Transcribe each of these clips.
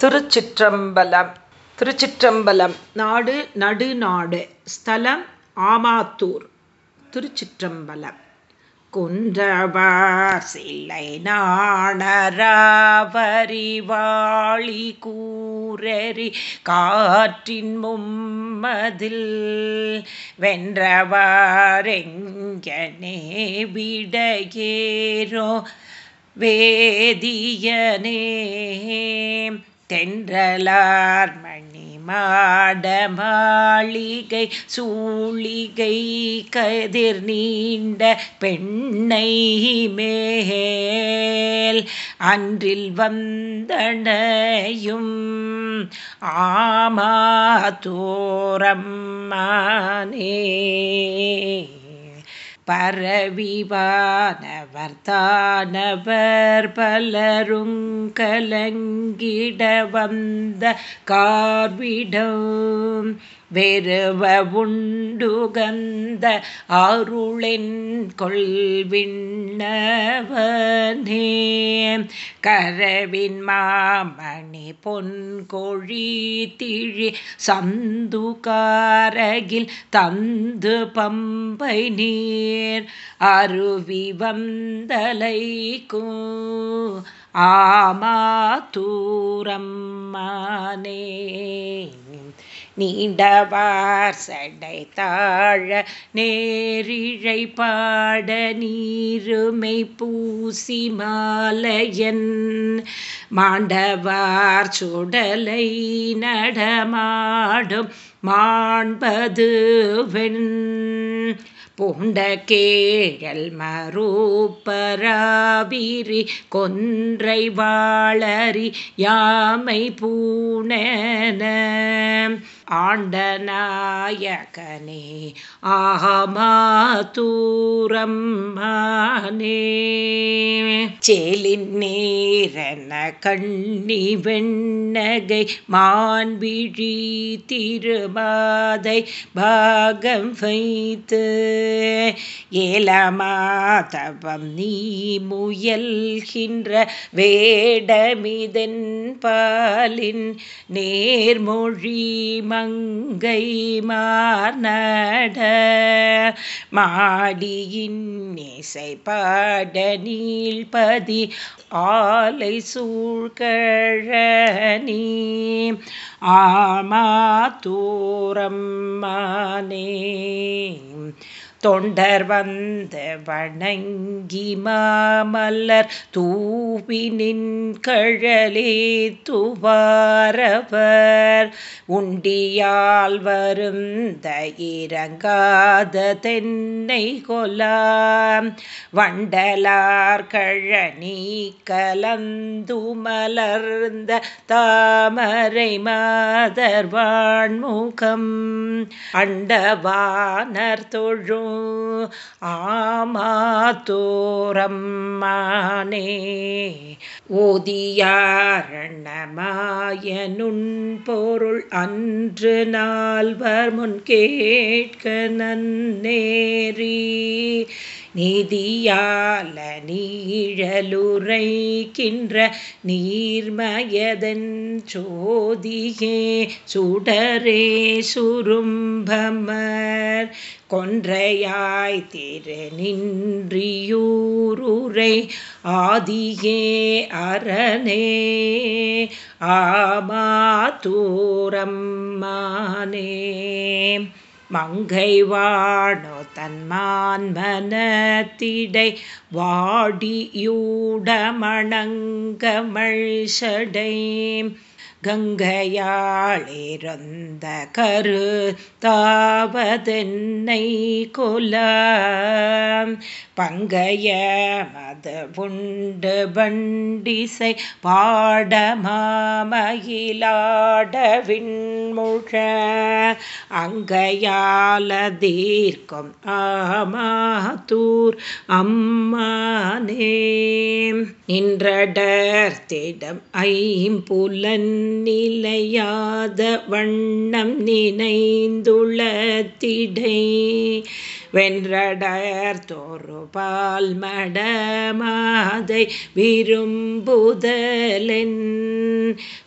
திருச்சிற்றம்பலம் திருச்சிற்றம்பலம் நாடு நடுநாடு ஸ்தலம் ஆமாத்தூர் திருச்சிற்றம்பலம். குன்றவார் சிலை நாணராவரிவாளி கூரறி காற்றின் மும்மதில் வென்றவாரெங்கனே விடையேரோ வேதியனே தென்றலார் மணி மாட மாளிகை சூளிகை கதிர் நீண்ட பெண்ணை மேல் அன்றில் வந்தனையும் ஆமா தோரம்மானே பரவிவானவர் தானவர் பலரும் கலங்கிட வந்த கார்விடம் வெறுவ உண்டுகந்த அருளின் கொள்விண்ணவனே. கரவின் மாமணி பொன்கொழி திழி சந்துகாரகில் தந்து பம்பை நீர் அருவி வந்தலைக்கும் ஆமா தூரம்மானே நீண்டவார் சடை தாழ நேரிழை பாட நீருமை பூசி மாலையன். மாண்டவார் சுடலை நடமாடும் மாண்பது வெண் பூண்ட கேழல் மரூப்பராபிரி கொன்றை வாழறி யாமை பூணன. ஆண்டநாயகனே ஆமா தூரம்மானே. சேலின் நேரன கண்ணி வெண்ணகை மான்விழி திருமாதை பாகம் வைத்து ஏலமாதவம் நீ முயல்கின்ற வேடமிதன் பாலின் நேர்மொழி மங்கை மார்நட மாடியின் இசை பாட நீள்பதி ஆலை சூழ்கழனி. ஆமா தூரம்மானே தொண்டர் வந்து வணங்கி மாமல்லர் தூவி நின் கழலே துவாரவர். உண்டியால் வரும் தயிரங்காத தென்னை கொலாம் வண்டலார் கழனி கலந்து மலர்ந்த தாமரை மாதர்வான்முகம் அண்டவானர் தொழும் ஆமாத்தோரம்மானே ஓதியாரணமாயனுன் பொருள் அன்று நால்வர் முன் கேட்க நன்னேரி நீதியால நீழலுரைக்கின்ற நீர்மயதன் சோதியே சுடரே சுரும்பமர். கொன்றையாய் திரு நின்றியூருரை ஆதியே அரணே. ஆமா தூரம்மானே மங்கை வாணோ தன்மான் மனத்திடை வாடியூடமணங்கமழ் சடை. கங்கையாளிருந்த கரு தாவதென்னை கொல. பங்கைய மது புண்டு பண்டிசை பாடமாமயிலாட முழ அங்கையால தீர்க்கும் ஆமாத்தூர் அம்மானே. நின்றடர்த்திடம் ஐம்புலன் நிலையாத வண்ணம் நினைந்துளத்திடை வென்றடர் தோறு பால் மடமாதை விரும்புதலென்.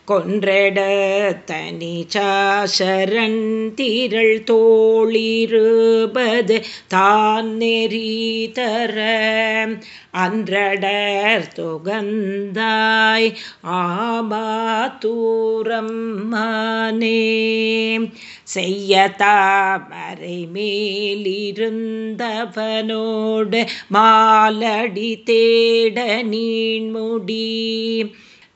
கொன்றட தனி சாசரன் திரள் தோழிருபது தான் நெறி தர. அன்றடர் துகந்தாய் ஆமா தூரம் மானே செய்யதாமரை மேலிருந்தவனோடு மாலடி தேட நீண்முடி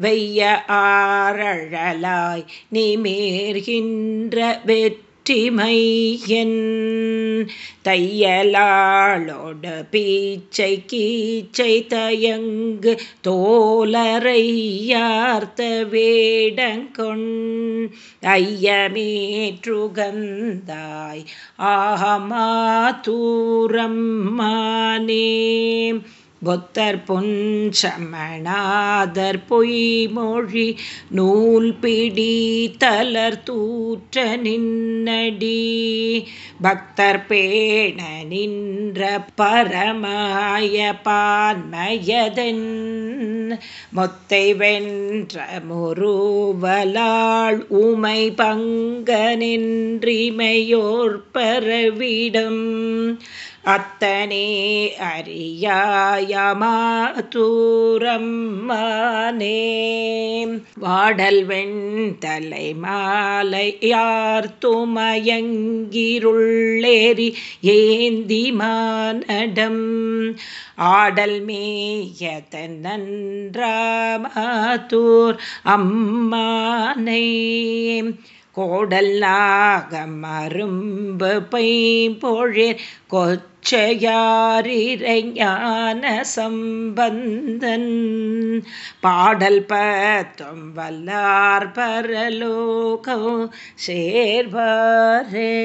வெய்ய ஆரழலாய் நிமேர்கின்ற வெற்றி வெற்றிமையன் தையலாளோட பீச்சை கீச்சை தயங்கு தோலரையார்த்த வேடங்கொண். ஐயமேற்றுகந்தாய் ஆஹமா தூரம் மானே பொத்தர் பொன்சமணாதர் பொய்மொழி நூல் பிடி தலர் தூற்ற நின்னடி. பக்தர் பேண நின்ற பரமாய பான்மயதன். மொத்தை வென்ற முருவலாள் உமை பங்க நின்றிமையோர் பரவிடம். அத்தனே அறியாயமாதூரம் மானே வாடல் வெண்தலை மாலையார் துமயங்கிருள்ளேறி ஏந்தி மானடம். ஆடல் மேயதன் நன்றாமத்தூர் அம்மானே. கோடல் நாகம் அரும்பு பைம்பொழிற் கொச்சையாரிரைஞான சம்பந்தன். பாடல் பத்தும் வல்லார் பரலோகம் சேர்வாரே.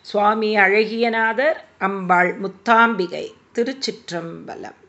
சுவாமி அழகியநாதர் அம்பாள் முத்தாம்பிகை திருச்சிற்றம்பலம்.